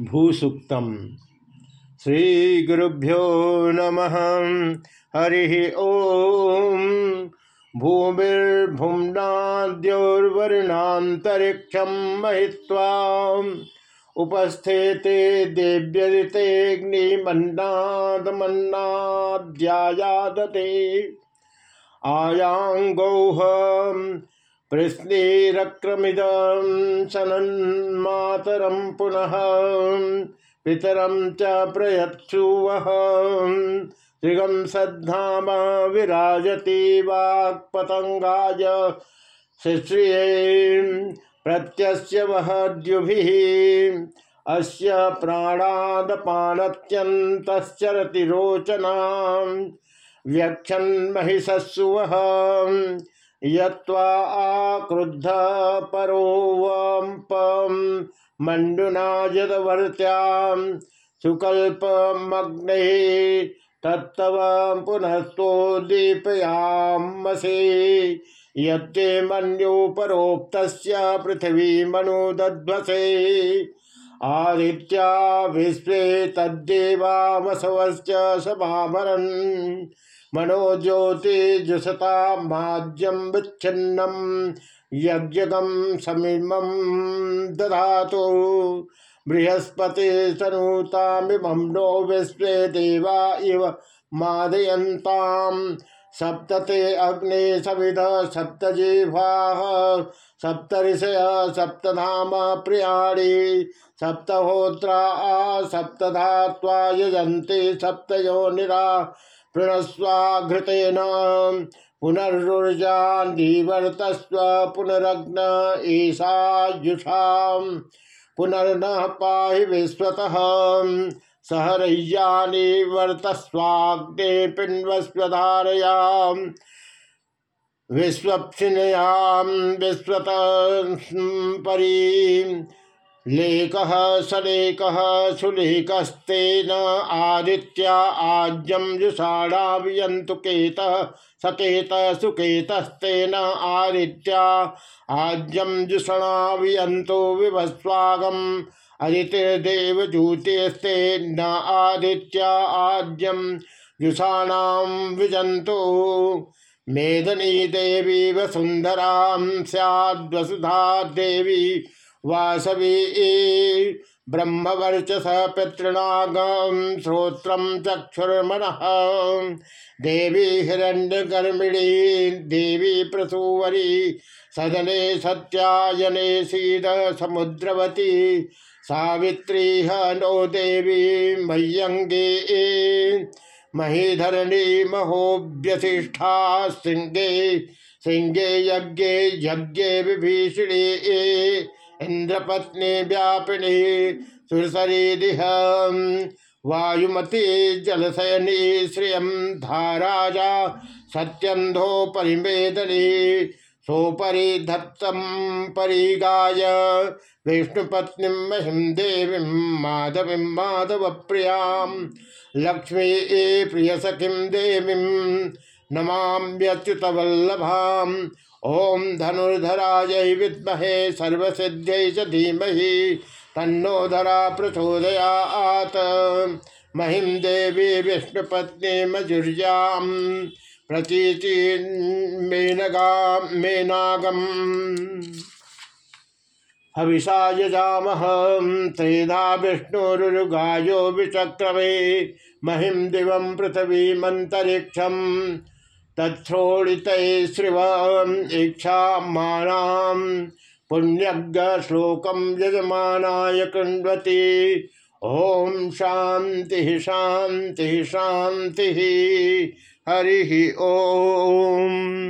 भूसुक्तम। श्रीगुरुभ्यो नमः। हरि ओम। भूमिर्भुम्नाद्योर्वर्णातरिक्षम महित्वा। उपस्थिते देव्यरितेऽग्निमन्नादमन्नाध्यायादते आयांगौह पृश्नीरक्रमिदं सनन्मातरं पुनः पितरं च प्रयत्सुवः त्रिगं सद्धाम विराजति वाक्पतङ्गाय शिश्रिये प्रत्यस्य वह द्युभिः अस्य प्राणादपानत्यन्तश्चरति रोचनाम् व्यक्षन्महिषस्सुवः। यत्वा आक्रुद्ध परोवम्पं मण्डुना यदवर्त्यां सुकल्पमग्ने तत्तव पुनस्तोदीपयामसे यत्ते मन्योपरोक्तस्य पृथिवीमनुदध्वसे। आदित्या विश्वे तद्देवामसवश्च समाभरन् मनोज्योतिजुषता माज्यम विच्छिन्नम यज्ञगम समीमम दधातु। बृहस्पति सनुतामिमं नो देवा इव मादयन्ताम्। सप्तते अग्ने सविध सप्तजिह्वा सप्तऋषय सप्तधाम प्रियाणि। सप्तहोत्रा सप्तधात्वा यजन्ते सप्तयोनिरा पृणस्वाघृतेन पुनर्जान्वर्तस्व पुनरग्न ईशायुषा पुनर्न पाहि विश्वतः। सहरय्यानि वर्तस्वाग्ने पिन्वस्वधारया विश्वक्षिणयां विश्वत परी लेख सलेक सुलेकस्तेन आदित्या आज्यम जुषाणावियंतु केत सकेत सुकेतस्तेन आदित्या आज्यम जुषणावियंतु विभस्वागम अदितिर्देवजूतेस्ते न आदित्या आज्यम जुषाणां विजंतु मेदनी देवी वसुंधरा सैद्वसुधा देवी वासवी ब्रह्मवर्चस पितृनागम श्रोत्र चक्षुर्मन। देवी हिरण्यगर्मिणी देवी प्रसूवरी सदने सत्यायने सीद समुद्रवती, सावित्री नो देवी मह्यंगे महीधरणी महोभ्यसिष्ठा सिंगे सिंगे यज्ञे यज्ञे विभीषणे। इंद्रपत्नी व्यापिनी सुरसरीदिह वायुमती जलशयनी श्रिय धाराजा सत्यंधो परिमेदनी सोपरी धत्तम परिगाय। विष्णुपत्नी महिम देवी, माधवी माधव प्रियाम लक्ष्मी ए प्रिय सखिम देवी, नमाम्यच्युतवल्लभाम। ओम धनुर्धराय विद्महे सर्वसिद्ध्यै च धीमहि, तन्नो धरा प्रचोदयात्। महिम देवी विष्णुपत्नी मजुर्याम प्रतीचि मेनगा मेनागम। हविषा यजामह त्रेधा विष्णुरुगायो विचक्रमे महिम दिवं पृथ्वीमंतरिक्षम तत्थोड़ित श्रिव इच्छा मानाम पुण्यज्ञ श्लोकम यजमानाय कृण्वती। ओम शांति शांति शांति हरि ओम।